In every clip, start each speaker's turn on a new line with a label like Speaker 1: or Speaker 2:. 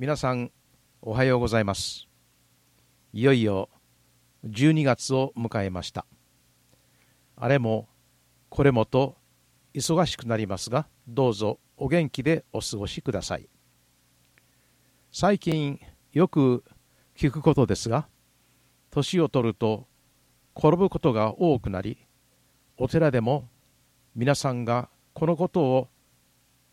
Speaker 1: 皆さんおはようございます。いよいよ12月を迎えました。あれもこれもと忙しくなりますがどうぞお元気でお過ごしください。最近よく聞くことですが年を取ると転ぶことが多くなりお寺でも皆さんがこのことを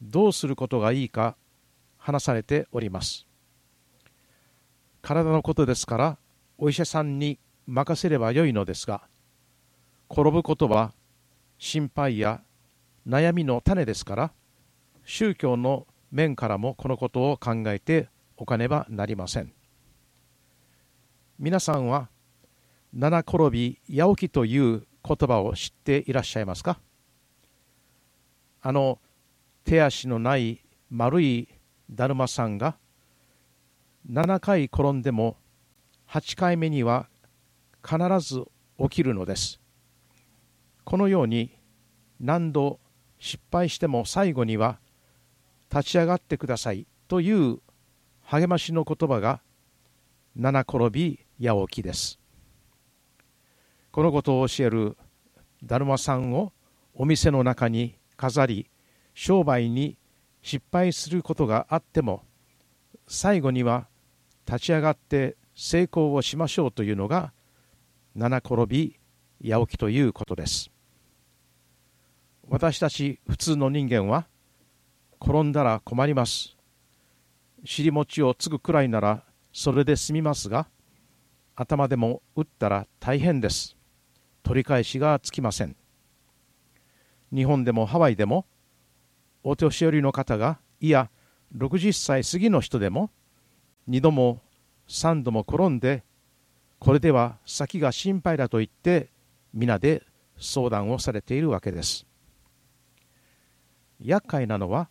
Speaker 1: どうすることがいいか話されております。体のことですからお医者さんに任せればよいのですが転ぶことは心配や悩みの種ですから宗教の面からもこのことを考えておかねばなりません。皆さんは七転び八起きという言葉を知っていらっしゃいますか？あの手足のない丸いだるまさんが7回転んでも8回目には必ず起きるのです。このように何度失敗しても最後には立ち上がってくださいという励ましの言葉が七転び八起きです。このことを教えるだるまさんをお店の中に飾り商売に失敗することがあっても最後には立ち上がって成功をしましょうというのが七転び八起きということです。私たち普通の人間は転んだら困ります。尻餅をつぐくらいならそれで済みますが頭でも打ったら大変です。取り返しがつきません。日本でもハワイでもお年寄りの方がいや60歳過ぎの人でも2度も3度も転んでこれでは先が心配だと言って皆で相談をされているわけです。厄介なのは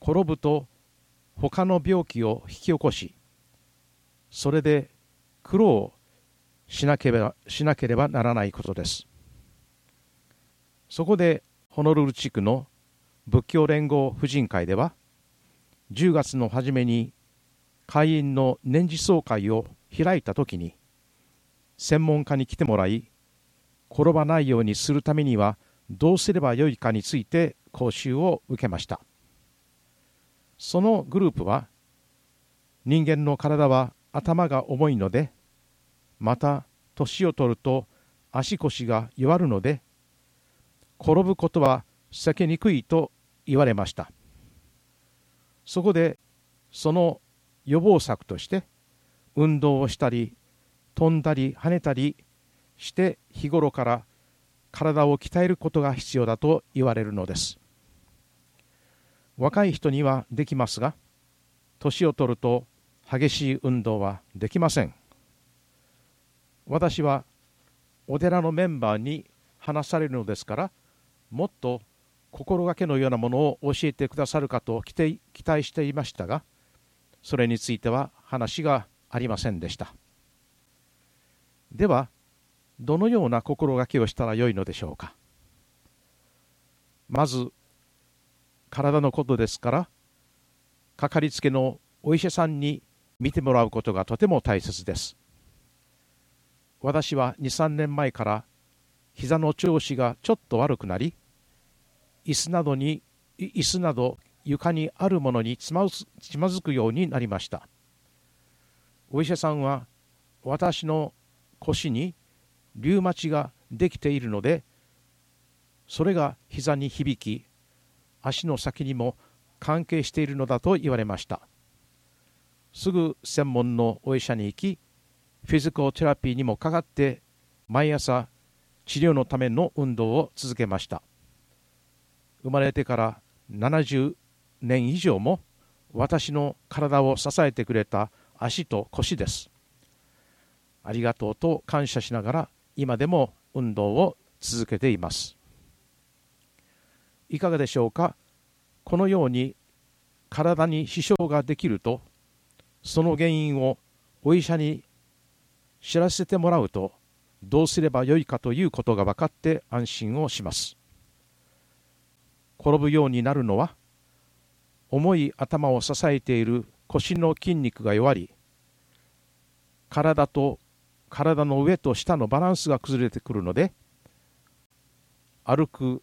Speaker 1: 転ぶと他の病気を引き起こしそれで苦労しなければしなければならないことです。そこでホノルル地区の仏教連合婦人会では10月の初めに会員の年次総会を開いた時に専門家に来てもらい転ばないようにするためにはどうすればよいかについて講習を受けました。そのグループは人間の体は頭が重いのでまた年を取ると足腰が弱るので転ぶことは避けにくいと言われました。そこでその予防策として運動をしたり飛んだり跳ねたりして日頃から体を鍛えることが必要だと言われるのです。若い人にはできますが年を取ると激しい運動はできません。私はお寺のメンバーに話されるのですからもっと心がけのようなものを教えてくださるかと期待していましたがそれについては話がありませんでした。ではどのような心がけをしたらよいのでしょうか。まず体のことですからかかりつけのお医者さんに見てもらうことがとても大切です。私は23年前から膝の調子がちょっと悪くなり椅子などに椅子など床にあるものにつまつまずくようになりました。お医者さんは私の腰にリウマチができているのでそれが膝に響き足の先にも関係しているのだと言われました。すぐ専門のお医者に行きフィジカルテラピーにもかかって毎朝治療のための運動を続けました。生まれてから70年以上も私の体を支えてくれた足と腰です。ありがとうと感謝しながら今でも運動を続けています。いかがでしょうか？このように体に支障ができるとその原因をお医者に知らせてもらうとどうすればよいかということが分かって安心をします。転ぶようになるのは重い頭を支えている腰の筋肉が弱り体と体の上と下のバランスが崩れてくるので歩く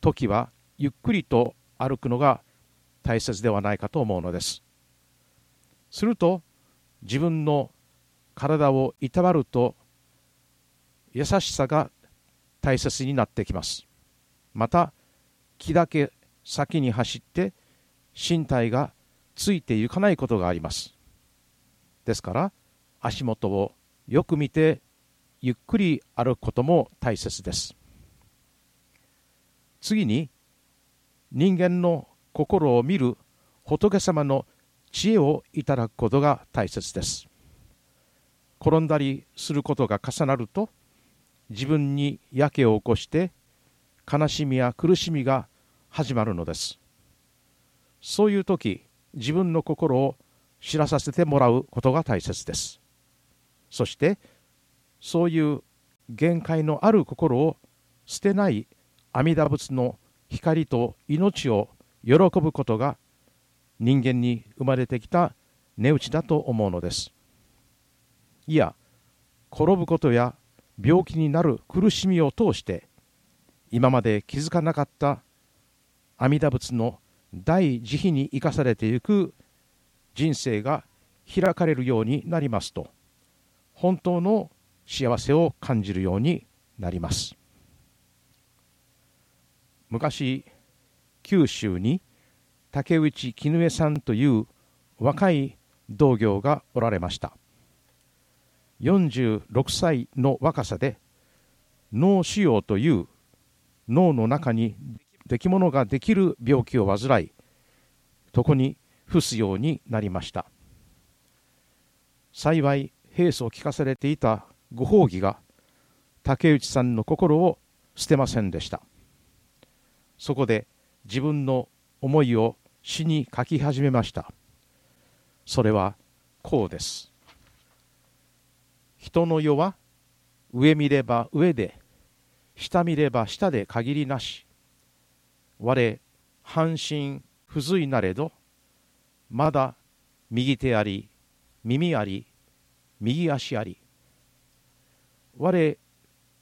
Speaker 1: 時はゆっくりと歩くのが大切ではないかと思うのです。すると自分の体をいたわると優しさが大切になってきます。また木だけ先に走って身体がついていかないことがあります。ですから足元をよく見てゆっくり歩くことも大切です。次に人間の心を見る仏様の知恵をいただくことが大切です。転んだりすることが重なると自分にやけを起こして悲しみや苦しみが始まるのです。そういう時自分の心を知らさせてもらうことが大切です。そしてそういう限界のある心を捨てない阿弥陀仏の光と命を喜ぶことが人間に生まれてきた値打ちだと思うのです。いや転ぶことや病気になる苦しみを通して今まで気づかなかった阿弥陀仏の大慈悲に生かされていく人生が開かれるようになりますと本当の幸せを感じるようになります。昔九州に竹内絹江さんという若い同業がおられました。46歳の若さで脳腫瘍という脳の中に出来物ができる病気を患い床に伏すようになりました。幸い平素を聞かされていたご褒義が竹内さんの心を捨てませんでした。そこで自分の思いを詩に書き始めました。それはこうです。人の世は上見れば上で下見れば下で限りなし我半身不随なれどまだ右手あり耳あり右足あり。我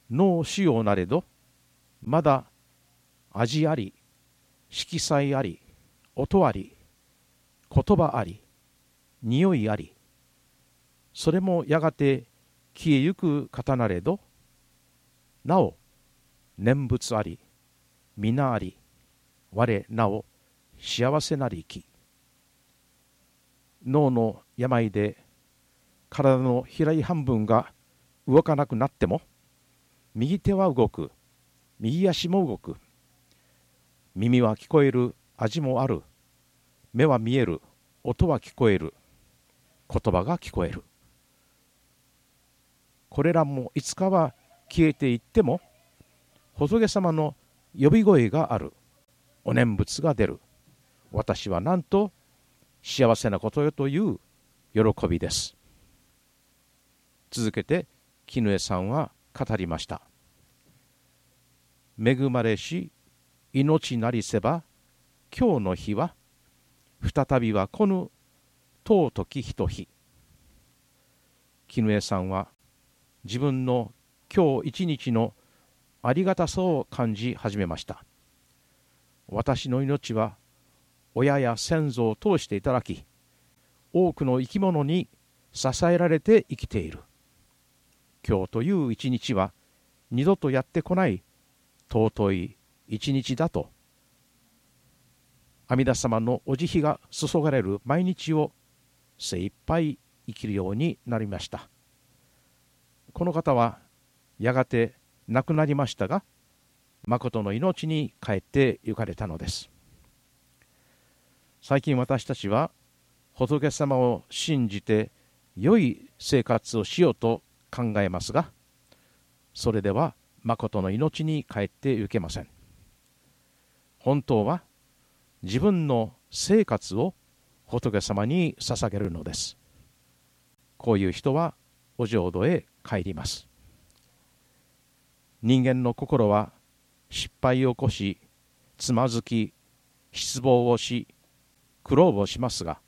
Speaker 1: 脳腫瘍なれどまだ味あり色彩あり音あり言葉あり匂いあり。それもやがて消えゆく方なれどなお念仏あり皆あり。我なお幸せなり生き脳の病で体の左半分が動かなくなっても右手は動く右足も動く耳は聞こえる味もある目は見える音は聞こえる言葉が聞こえる。これらもいつかは消えていっても仏様の呼び声がある。お念仏が出る。私はなんと幸せなことよという喜びです。続けて絹江さんは語りました。恵まれし命なりせば今日の日は再びはこぬ尊きひと日。絹江さんは自分の今日一日のありがたさを感じ始めました。私の命は親や先祖を通していただき多くの生き物に支えられて生きている。今日という一日は二度とやってこない尊い一日だと。阿弥陀様のお慈悲が注がれる毎日を精一杯生きるようになりました。この方はやがて亡くなりましたが誠の命に帰って行かれたのです。最近私たちは仏様を信じて良い生活をしようと考えますがそれでは誠の命に帰ってゆけません。本当は自分の生活を仏様に捧げるのです。こういう人はお浄土へ帰ります。人間の心は失敗を起こしつまずき失望をし苦労をしますが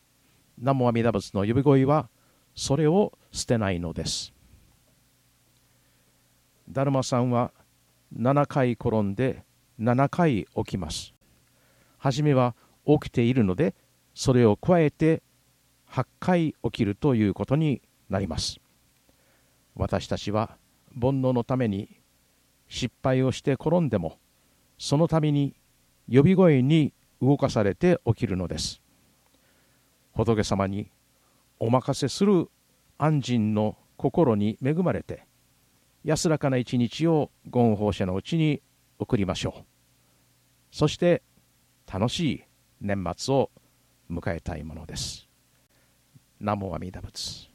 Speaker 1: 南無阿弥陀仏の呼び声はそれを捨てないのです。だるまさんは7回転んで7回起きます。初めは起きているのでそれを加えて8回起きるということになります。私たちは煩悩のために失敗をして転んでもそのために呼び声に動かされて起きるのです。仏様にお任せする安心の心に恵まれて安らかな一日を御奉仕のうちに送りましょう。そして楽しい年末を迎えたいものです。南無阿弥陀仏。